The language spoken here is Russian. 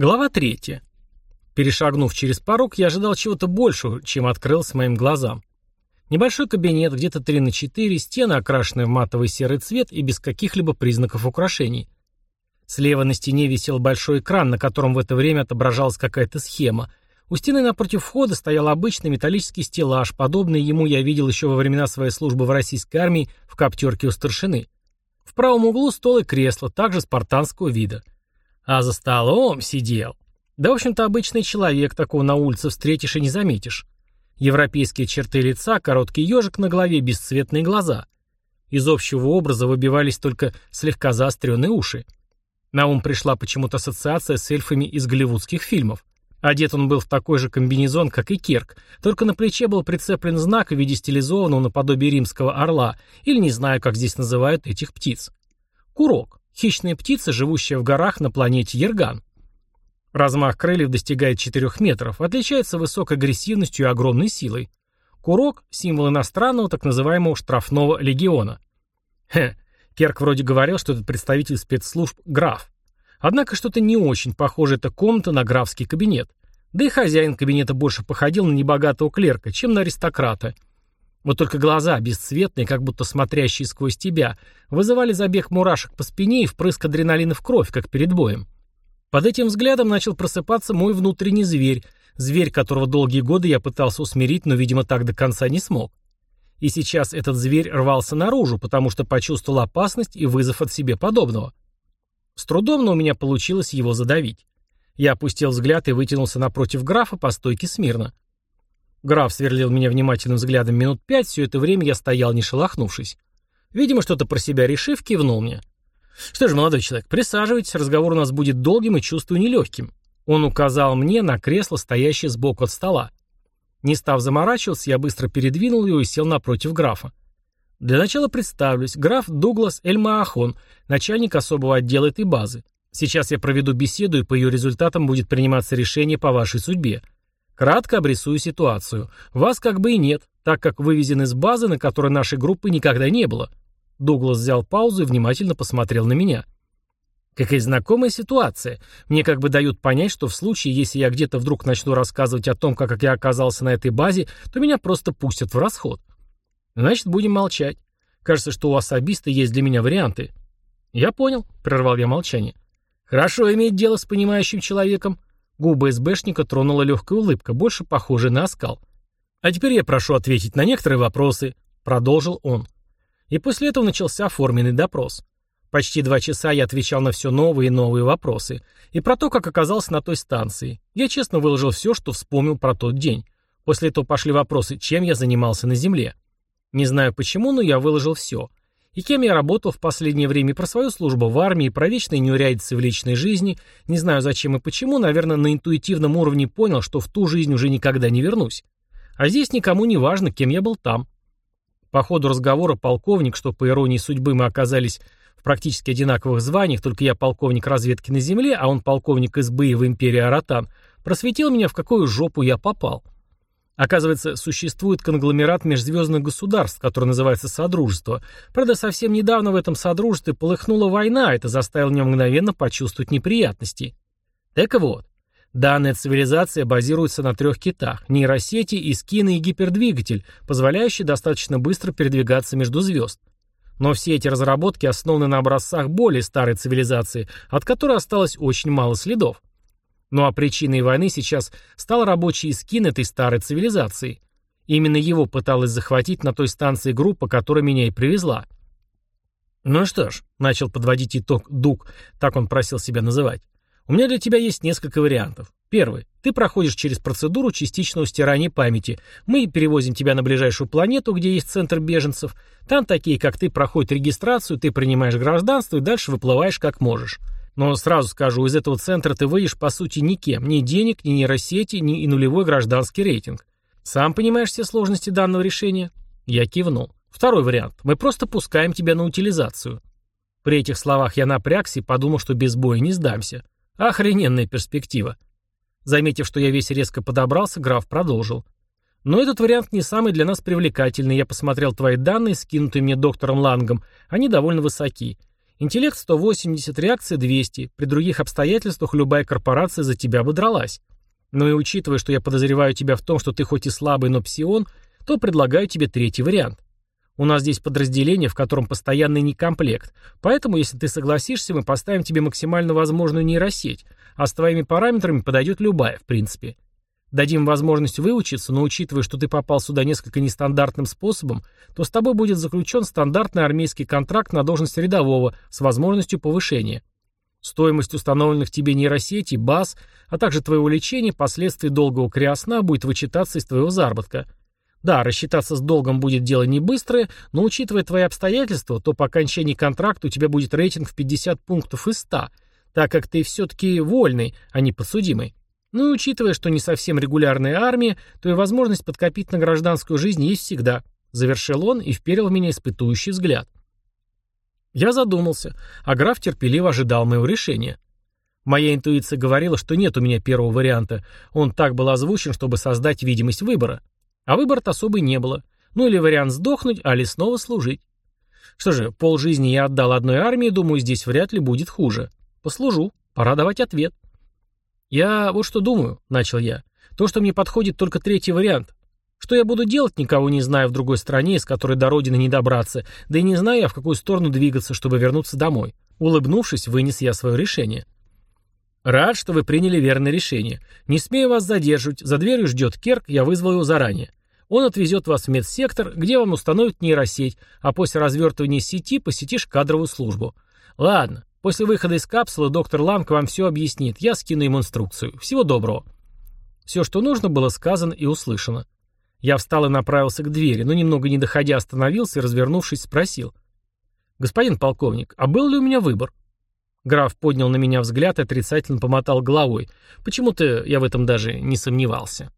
Глава третья. Перешагнув через порог, я ожидал чего-то большего, чем открылся моим глазам. Небольшой кабинет, где-то 3 на 4, стены, окрашенные в матовый серый цвет и без каких-либо признаков украшений. Слева на стене висел большой экран, на котором в это время отображалась какая-то схема. У стены напротив входа стоял обычный металлический стеллаж, подобный ему я видел еще во времена своей службы в российской армии в коптерке у старшины. В правом углу стол и кресло, также спартанского вида. А за столом сидел. Да, в общем-то, обычный человек, такого на улице встретишь и не заметишь. Европейские черты лица, короткий ежик на голове, бесцветные глаза. Из общего образа выбивались только слегка заостренные уши. На ум пришла почему-то ассоциация с эльфами из голливудских фильмов. Одет он был в такой же комбинезон, как и Керк, только на плече был прицеплен знак в виде стилизованного наподобие римского орла, или не знаю, как здесь называют этих птиц. Курок. Хищная птица, живущая в горах на планете Ерган. Размах крыльев достигает 4 метров, отличается высокой агрессивностью и огромной силой. Курок – символ иностранного так называемого штрафного легиона. Хе, Керк вроде говорил, что это представитель спецслужб граф. Однако что-то не очень похоже эта комната на графский кабинет. Да и хозяин кабинета больше походил на небогатого клерка, чем на аристократа – вот только глаза, бесцветные, как будто смотрящие сквозь тебя, вызывали забег мурашек по спине и впрыск адреналина в кровь, как перед боем. Под этим взглядом начал просыпаться мой внутренний зверь, зверь, которого долгие годы я пытался усмирить, но, видимо, так до конца не смог. И сейчас этот зверь рвался наружу, потому что почувствовал опасность и вызов от себе подобного. С трудом, но у меня получилось его задавить. Я опустил взгляд и вытянулся напротив графа по стойке смирно. Граф сверлил меня внимательным взглядом минут пять, все это время я стоял, не шелохнувшись. Видимо, что-то про себя решив, кивнул мне. «Что ж, молодой человек, присаживайтесь, разговор у нас будет долгим и, чувствую, нелегким». Он указал мне на кресло, стоящее сбоку от стола. Не став заморачиваться, я быстро передвинул его и сел напротив графа. Для начала представлюсь. Граф Дуглас Эльмаахон, начальник особого отдела этой базы. Сейчас я проведу беседу, и по ее результатам будет приниматься решение по вашей судьбе. Кратко обрисую ситуацию. Вас как бы и нет, так как вывезен из базы, на которой нашей группы никогда не было. Дуглас взял паузу и внимательно посмотрел на меня. Какая знакомая ситуация. Мне как бы дают понять, что в случае, если я где-то вдруг начну рассказывать о том, как я оказался на этой базе, то меня просто пустят в расход. Значит, будем молчать. Кажется, что у особиста есть для меня варианты. Я понял, прервал я молчание. Хорошо иметь дело с понимающим человеком. Губы СБшника тронула легкая улыбка, больше похожая на оскал. «А теперь я прошу ответить на некоторые вопросы», — продолжил он. И после этого начался оформленный допрос. Почти два часа я отвечал на все новые и новые вопросы. И про то, как оказался на той станции. Я честно выложил все, что вспомнил про тот день. После этого пошли вопросы, чем я занимался на Земле. Не знаю почему, но я выложил все. И кем я работал в последнее время, про свою службу в армии, про вечные неурядицы в личной жизни, не знаю зачем и почему, наверное, на интуитивном уровне понял, что в ту жизнь уже никогда не вернусь. А здесь никому не важно, кем я был там. По ходу разговора полковник, что по иронии судьбы мы оказались в практически одинаковых званиях, только я полковник разведки на земле, а он полковник СБИ в империи Аратан, просветил меня, в какую жопу я попал. Оказывается, существует конгломерат межзвездных государств, который называется Содружество. Правда, совсем недавно в этом Содружестве полыхнула война, это заставило меня мгновенно почувствовать неприятности. Так вот, данная цивилизация базируется на трех китах – нейросети, искины и гипердвигатель, позволяющий достаточно быстро передвигаться между звезд. Но все эти разработки основаны на образцах более старой цивилизации, от которой осталось очень мало следов. Ну а причиной войны сейчас стал рабочий скин этой старой цивилизации. Именно его пыталась захватить на той станции группа, которая меня и привезла. «Ну что ж», — начал подводить итог Дук, так он просил себя называть, «у меня для тебя есть несколько вариантов. Первый. Ты проходишь через процедуру частичного стирания памяти. Мы перевозим тебя на ближайшую планету, где есть центр беженцев. Там такие, как ты, проходят регистрацию, ты принимаешь гражданство и дальше выплываешь как можешь. Но сразу скажу, из этого центра ты выйдешь по сути никем. Ни денег, ни нейросети, ни и нулевой гражданский рейтинг. Сам понимаешь все сложности данного решения? Я кивнул. Второй вариант. Мы просто пускаем тебя на утилизацию. При этих словах я напрягся и подумал, что без боя не сдамся. Охрененная перспектива. Заметив, что я весь резко подобрался, граф продолжил. Но этот вариант не самый для нас привлекательный. Я посмотрел твои данные, скинутые мне доктором Лангом. Они довольно высоки. Интеллект 180, реакция 200. При других обстоятельствах любая корпорация за тебя бы дралась. Но и учитывая, что я подозреваю тебя в том, что ты хоть и слабый, но псион, то предлагаю тебе третий вариант. У нас здесь подразделение, в котором постоянный некомплект, поэтому, если ты согласишься, мы поставим тебе максимально возможную нейросеть, а с твоими параметрами подойдет любая, в принципе. Дадим возможность выучиться, но учитывая, что ты попал сюда несколько нестандартным способом, то с тобой будет заключен стандартный армейский контракт на должность рядового с возможностью повышения. Стоимость установленных тебе нейросетей, баз, а также твоего лечения, последствий долгого криосна будет вычитаться из твоего заработка. Да, рассчитаться с долгом будет дело не быстрое, но учитывая твои обстоятельства, то по окончании контракта у тебя будет рейтинг в 50 пунктов из 100, так как ты все-таки вольный, а не подсудимый. Ну и учитывая, что не совсем регулярная армия, то и возможность подкопить на гражданскую жизнь есть всегда. Завершил он и вперил в меня испытующий взгляд. Я задумался, а граф терпеливо ожидал моего решения. Моя интуиция говорила, что нет у меня первого варианта. Он так был озвучен, чтобы создать видимость выбора. А выбора-то особой не было. Ну или вариант сдохнуть, а ли снова служить. Что же, полжизни я отдал одной армии, думаю, здесь вряд ли будет хуже. Послужу. Пора давать ответ. «Я вот что думаю», — начал я. «То, что мне подходит только третий вариант. Что я буду делать, никого не знаю в другой стране, из которой до родины не добраться, да и не знаю я, в какую сторону двигаться, чтобы вернуться домой». Улыбнувшись, вынес я свое решение. «Рад, что вы приняли верное решение. Не смею вас задерживать. За дверью ждет Керк, я вызвал его заранее. Он отвезет вас в медсектор, где вам установят нейросеть, а после развертывания сети посетишь кадровую службу. Ладно, После выхода из капсулы доктор Ланг вам все объяснит. Я скину ему инструкцию. Всего доброго. Все, что нужно, было сказано и услышано. Я встал и направился к двери, но немного не доходя остановился и, развернувшись, спросил. «Господин полковник, а был ли у меня выбор?» Граф поднял на меня взгляд и отрицательно помотал головой. Почему-то я в этом даже не сомневался.